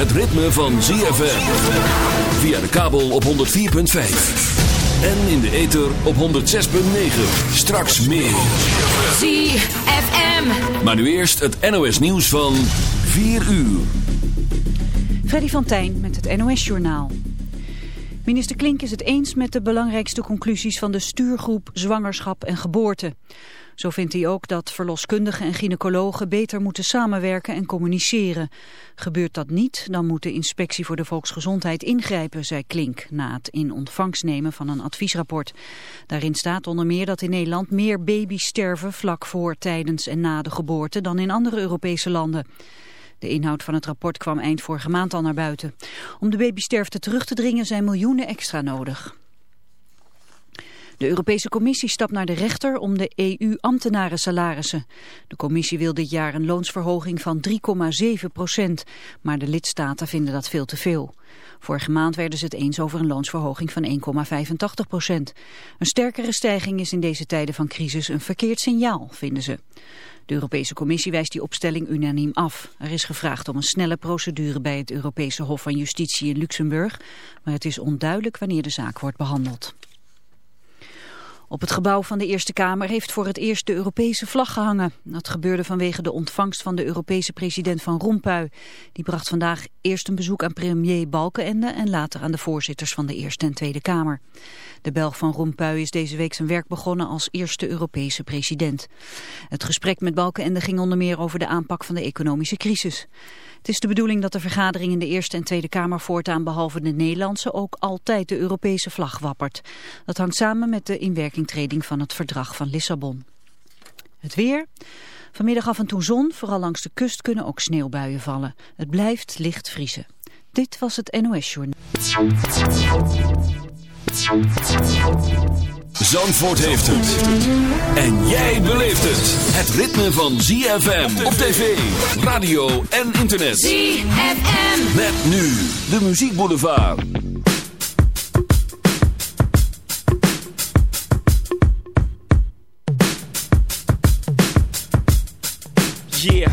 het ritme van ZFM. Via de kabel op 104.5. En in de ether op 106.9. Straks meer. ZFM. Maar nu eerst het NOS nieuws van 4 uur. Freddy van Tijn met het NOS-journaal. Minister Klink is het eens met de belangrijkste conclusies van de stuurgroep Zwangerschap en Geboorte. Zo vindt hij ook dat verloskundigen en gynaecologen beter moeten samenwerken en communiceren. Gebeurt dat niet, dan moet de Inspectie voor de Volksgezondheid ingrijpen, zei Klink, na het in ontvangst nemen van een adviesrapport. Daarin staat onder meer dat in Nederland meer baby's sterven vlak voor, tijdens en na de geboorte dan in andere Europese landen. De inhoud van het rapport kwam eind vorige maand al naar buiten. Om de babysterfte terug te dringen zijn miljoenen extra nodig. De Europese Commissie stapt naar de rechter om de EU-ambtenaren salarissen. De commissie wil dit jaar een loonsverhoging van 3,7 procent, maar de lidstaten vinden dat veel te veel. Vorige maand werden ze het eens over een loonsverhoging van 1,85 procent. Een sterkere stijging is in deze tijden van crisis een verkeerd signaal, vinden ze. De Europese Commissie wijst die opstelling unaniem af. Er is gevraagd om een snelle procedure bij het Europese Hof van Justitie in Luxemburg, maar het is onduidelijk wanneer de zaak wordt behandeld. Op het gebouw van de Eerste Kamer heeft voor het eerst de Europese vlag gehangen. Dat gebeurde vanwege de ontvangst van de Europese president Van Rompuy. Die bracht vandaag eerst een bezoek aan premier Balkenende en later aan de voorzitters van de Eerste en Tweede Kamer. De Belg Van Rompuy is deze week zijn werk begonnen als eerste Europese president. Het gesprek met Balkenende ging onder meer over de aanpak van de economische crisis. Het is de bedoeling dat de vergadering in de Eerste en Tweede Kamer voortaan behalve de Nederlandse ook altijd de Europese vlag wappert. Dat hangt samen met de inwerkingtreding van het verdrag van Lissabon. Het weer. Vanmiddag af en toe zon, vooral langs de kust kunnen ook sneeuwbuien vallen. Het blijft licht vriezen. Dit was het NOS Journal. Zandvoort heeft het. En jij beleeft het. Het ritme van ZFM op tv, radio en internet. ZFM. Met nu de muziekboulevard. Yeah,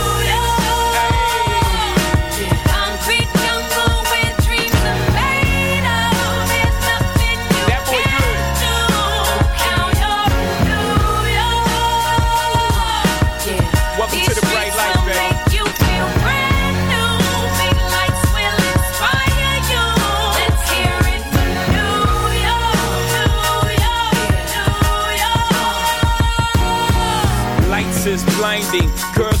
me. Girls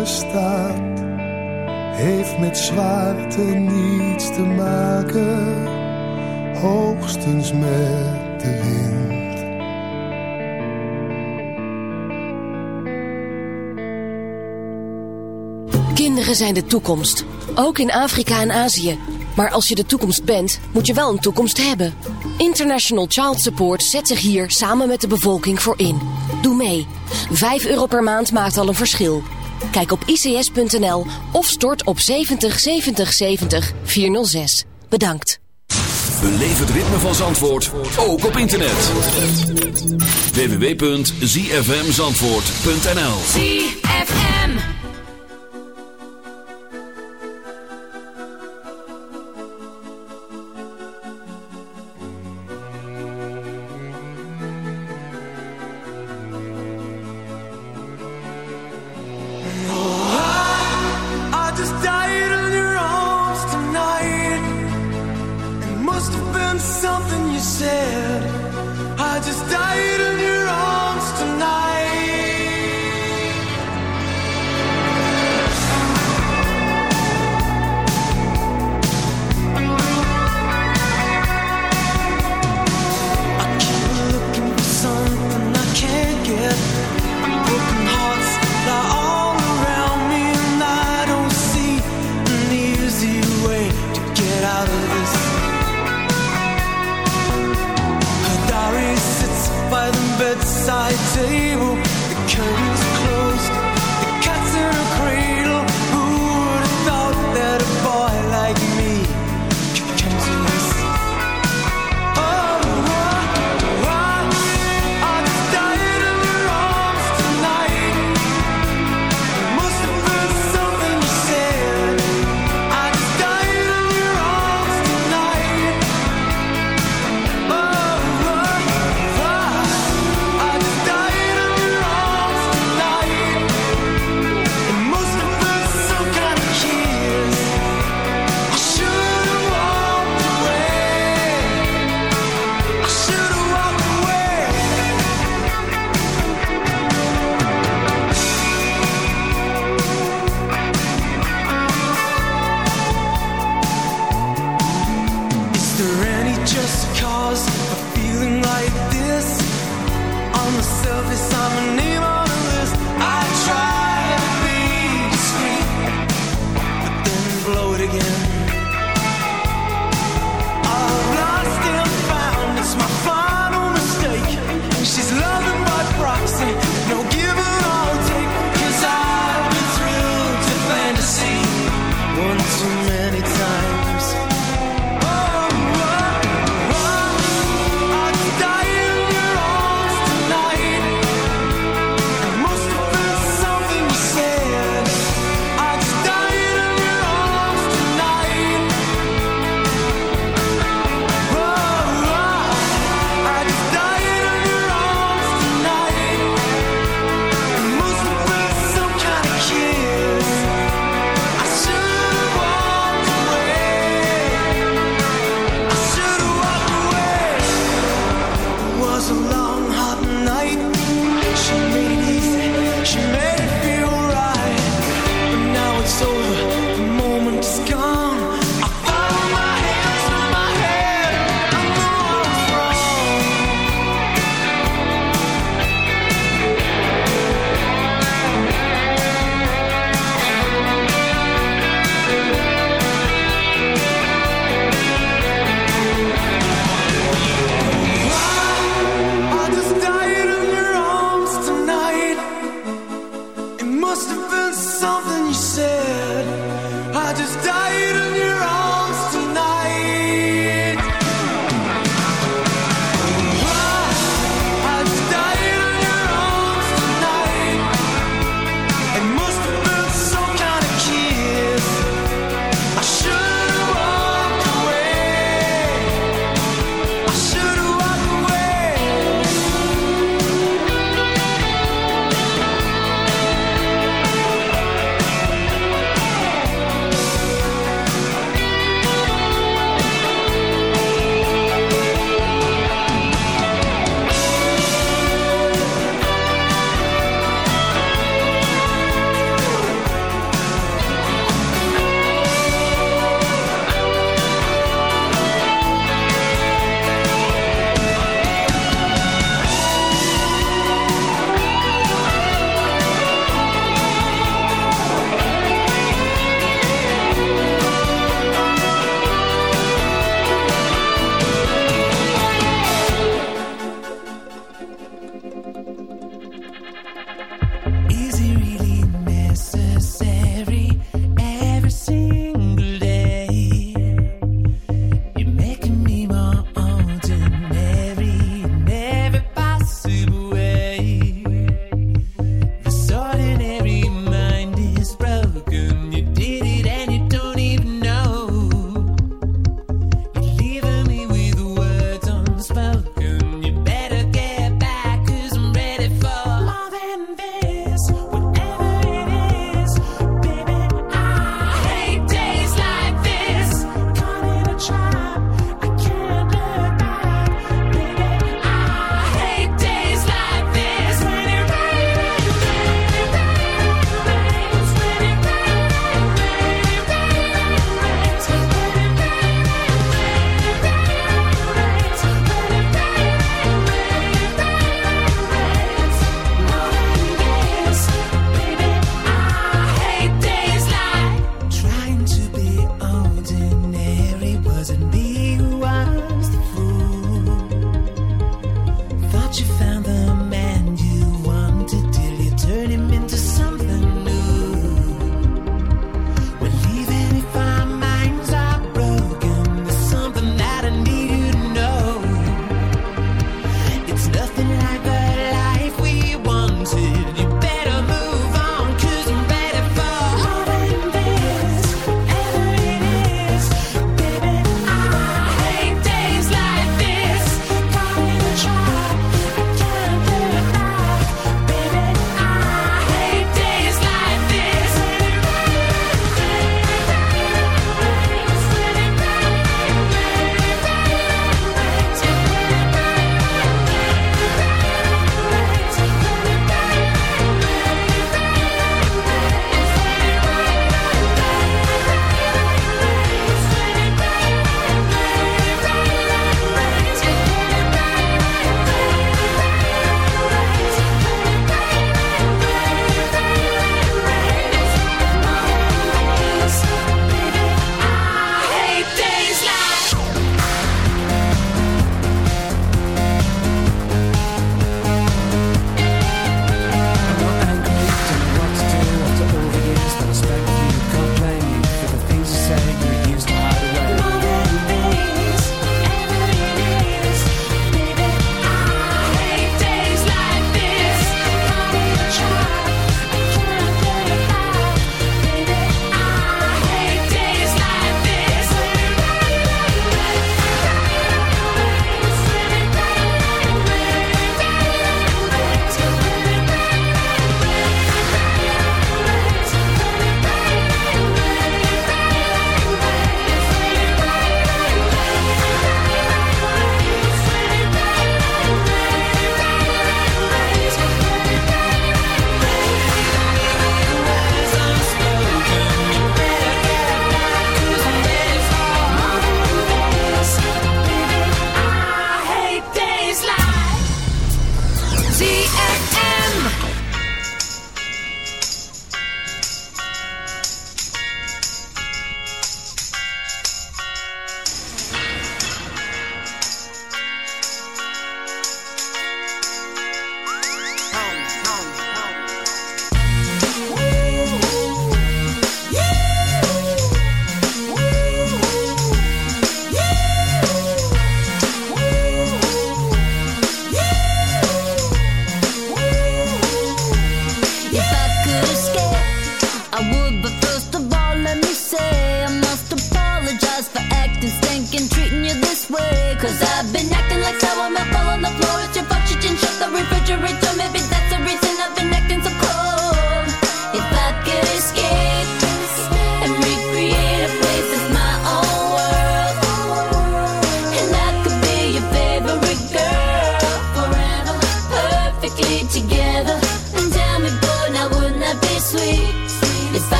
bestaat, heeft met zwaarte niets te maken, hoogstens met de wind. Kinderen zijn de toekomst, ook in Afrika en Azië. Maar als je de toekomst bent, moet je wel een toekomst hebben. International Child Support zet zich hier samen met de bevolking voor in. Doe mee. 5 euro per maand maakt al een verschil. Kijk op ics.nl of stort op 70 70 70 406. Bedankt. Beleef het ritme van Zandvoort, ook op internet. www.zfmzandvoort.nl ZFM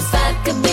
If I could be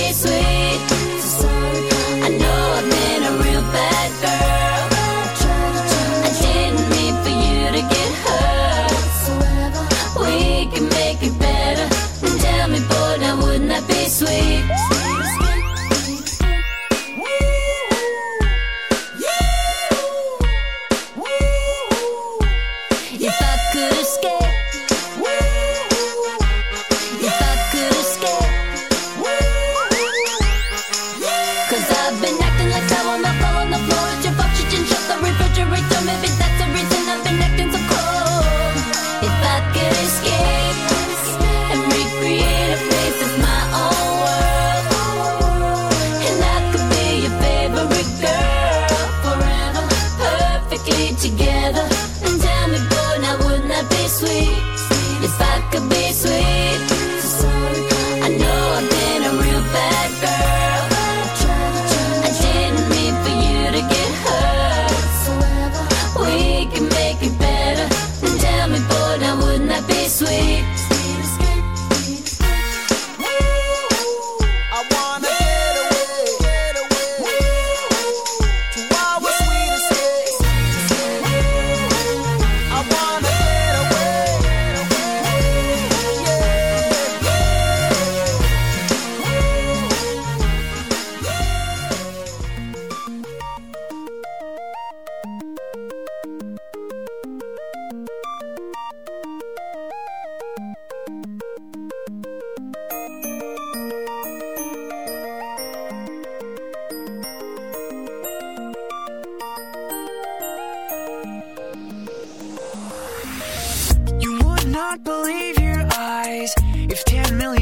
can't believe your eyes. If 10 million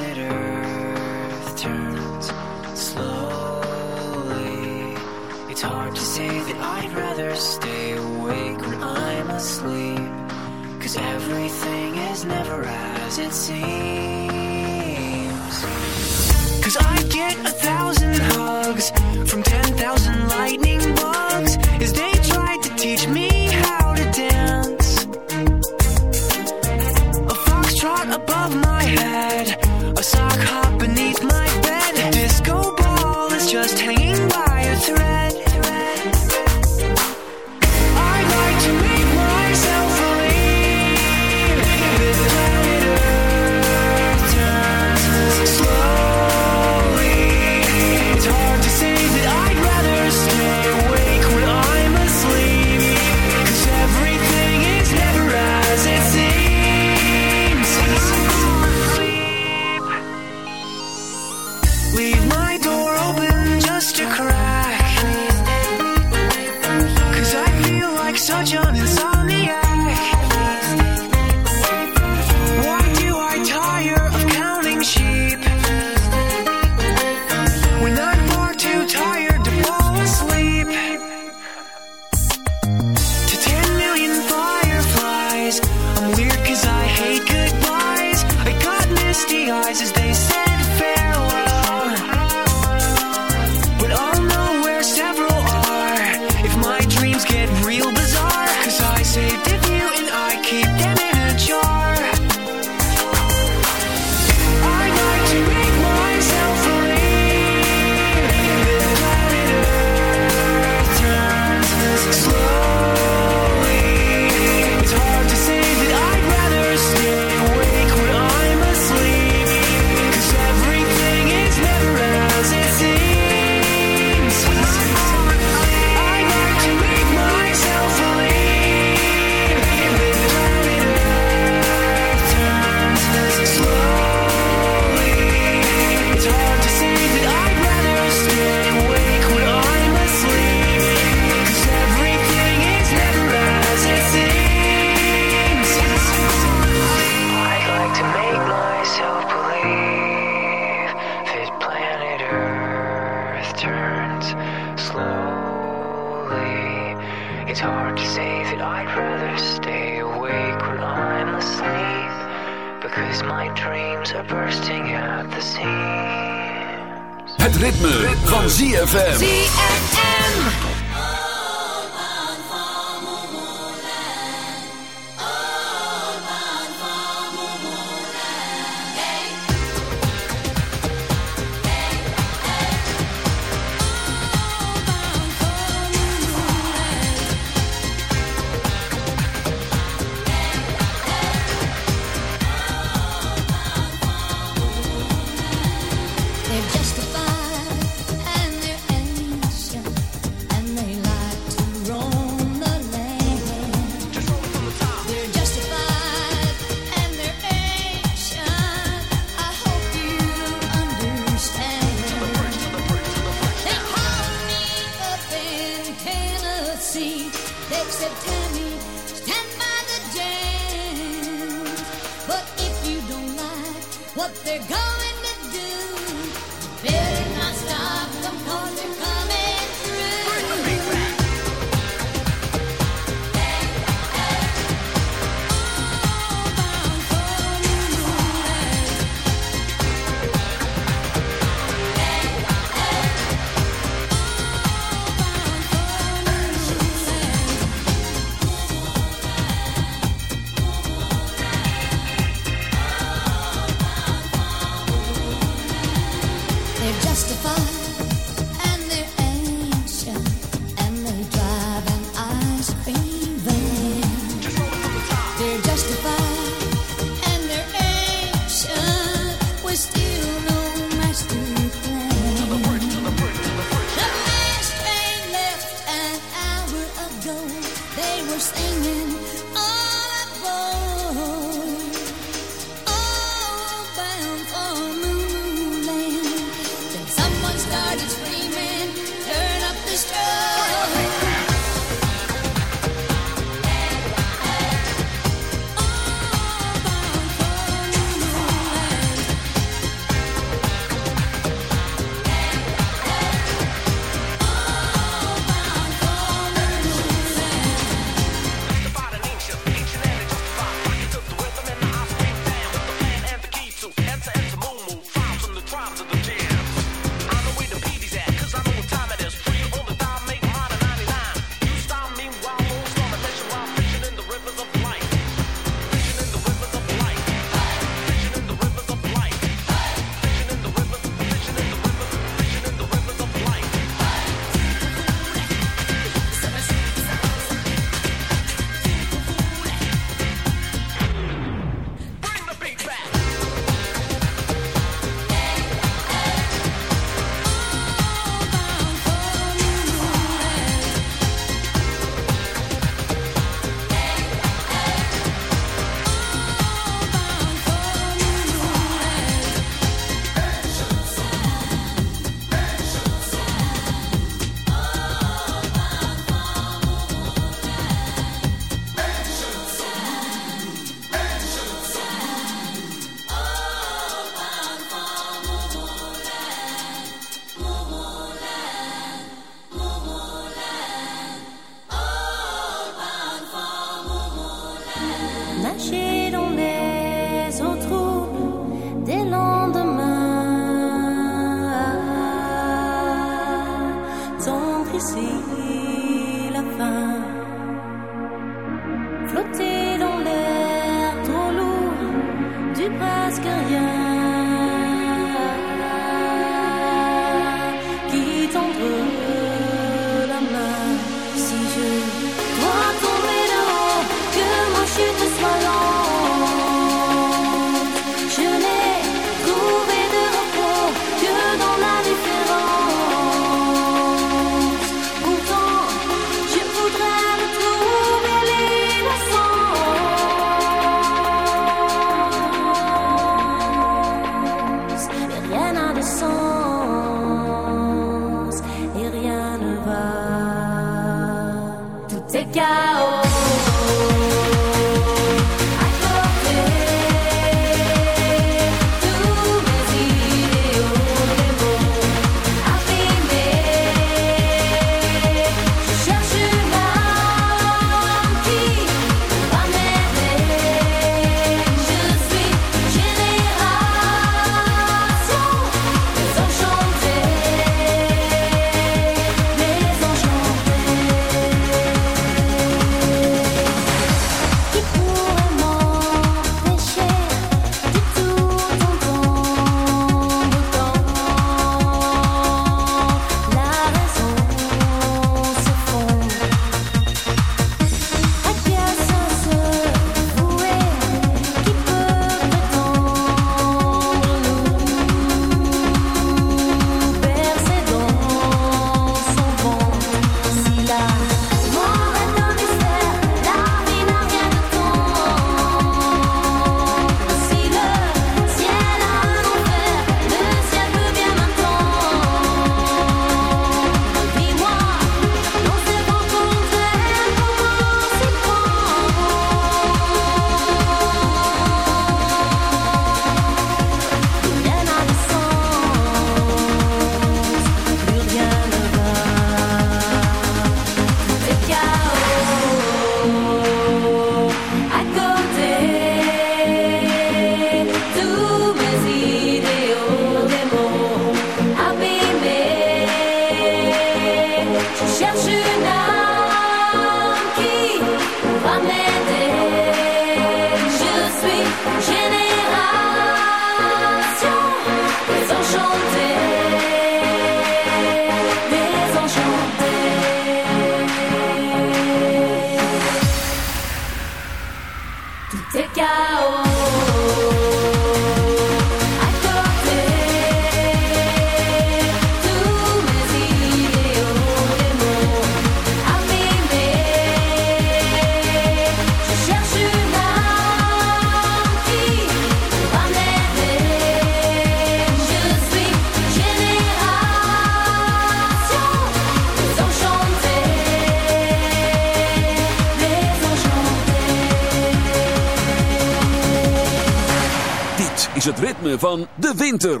van de winter.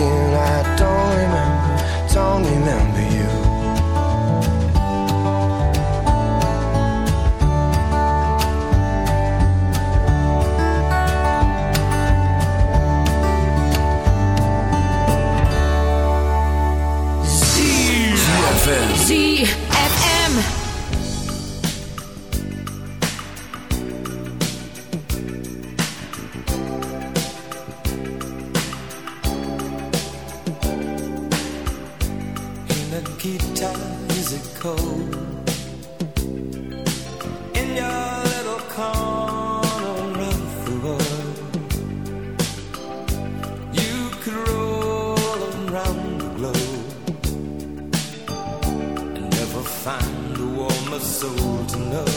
again, I don't remember, don't remember Is it cold? In your little corner of the world, you could roll around the globe and never find a warmer soul to know.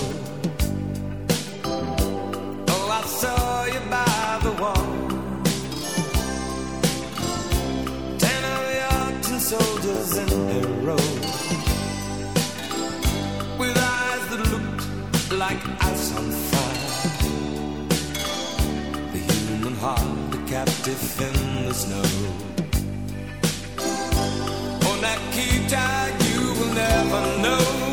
Oh, I saw you by the wall. Ten of your tin soldiers a row With eyes that looked like ice on fire. The human heart, the captive in the snow. Oh, Nikita, you will never know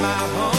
my home.